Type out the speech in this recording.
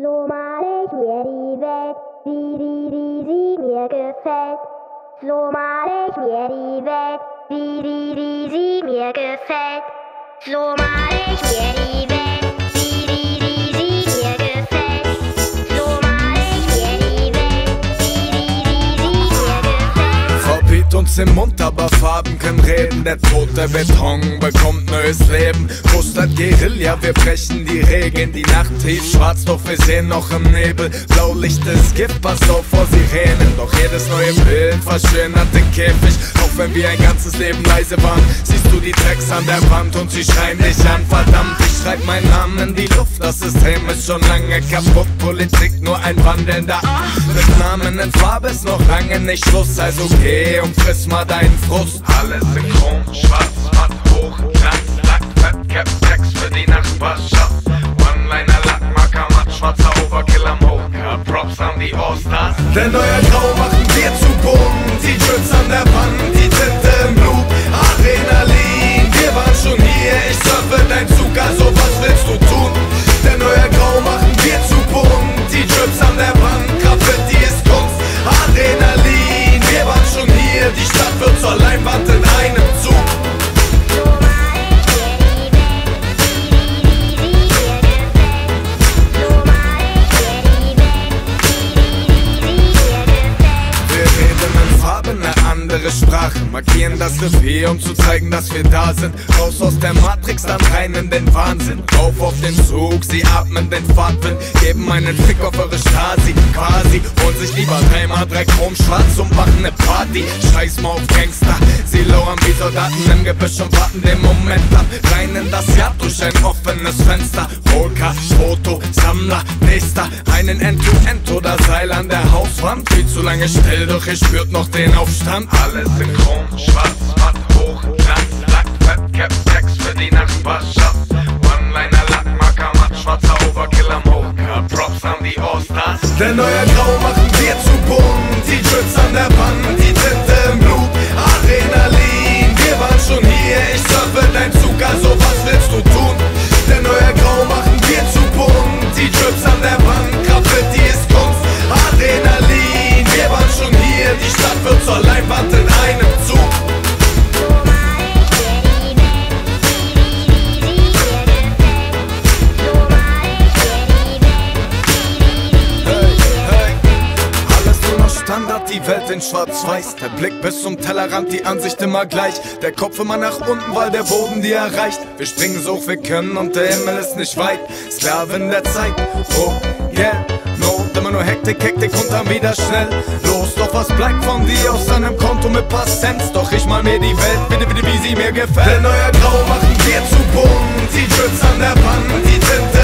So mal ich mir die Welt, wie, wie, wie sie mir gefällt. So mal ich mir die Welt, wie, wie, wie sie mir gefällt. So mal ich mir die Welt, uns im Mund, aber Farben können reden. Der tote Beton bekommt neues Leben. Mustert Guerilla, wir brechen die Regeln. Die Nacht tief schwarz, doch wir sehen noch im Nebel. Blaulicht ist Gift, pass auf vor Sirenen. Doch jedes neue Bild verschönert den Käfig. Auch wenn wir ein ganzes Leben leise waren, siehst du die Tracks an der Wand und sie schreien dich an. Verdammt, ich schreib meinen Namen in die Luft. Das System ist schon lange kaputt. Politik nur ein wandelnder. Mit Namen in Farbe ist noch lange nicht Schluss. Also geh und friss mal deinen Frust. Alles synchron, schwarz, matt, hoch, Glanz, Lack, Fett, Cap, Text für die Nachbarschaft. One-Liner, Lackmarker, matt, schwarzer Overkill am Hochkar. Props an die Allstars. Denn euer Grau machen wir zu bunt. Die Drips an der Wand, die Tinte im Blut. Adrenalin, wir waren schon hier. Farben, eine andere Sprache. Markieren das Revier, um zu zeigen, dass wir da sind. Raus aus der Matrix, dann rein in den Wahnsinn. Auf auf den Zug, sie atmen den Fahrtwind. Geben einen Fick auf eure Stasi, quasi. Holen sich lieber dreimal drei Chrom schwarz und machen ne Party. Scheiß mal auf Gangster. Sie lauern wie Soldaten im Gebüsch und warten den Moment ab. Rein in das Jahr durch ein offenes Fenster. Polka, Foto, Sammler, nächster. Einen End-to-End oder Seil an der Hauswand. Viel zu lange still, doch ihr spürt noch den Aufstand. Alles synchron, schwarz, matt, hoch, Glanz, Lack, Fett, Cap, Text für die Nachbarschaft. One-Liner, Lackmarker, matt, schwarzer Overkill am. Props an die Allstars. Denn euer Grau machen wir zu bunt. Die Drips an der Wand, die Tinte im Blut. Adrenalin, wir waren schon hier. Standard, die Welt in schwarz-weiß. Der Blick bis zum Tellerrand, die Ansicht immer gleich. Der Kopf immer nach unten, weil der Boden die erreicht. Wir springen so hoch wir können und der Himmel ist nicht weit. Sklaven der Zeit, oh yeah, no. Immer nur Hektik, Hektik und dann wieder schnell los. Doch was bleibt von dir aus deinem Konto mit Cents? Doch ich mal mir die Welt, bitte, bitte, wie sie mir gefällt. Denn euer Grau machen wir zu bunt. Die Drips an der Wand, die Tinte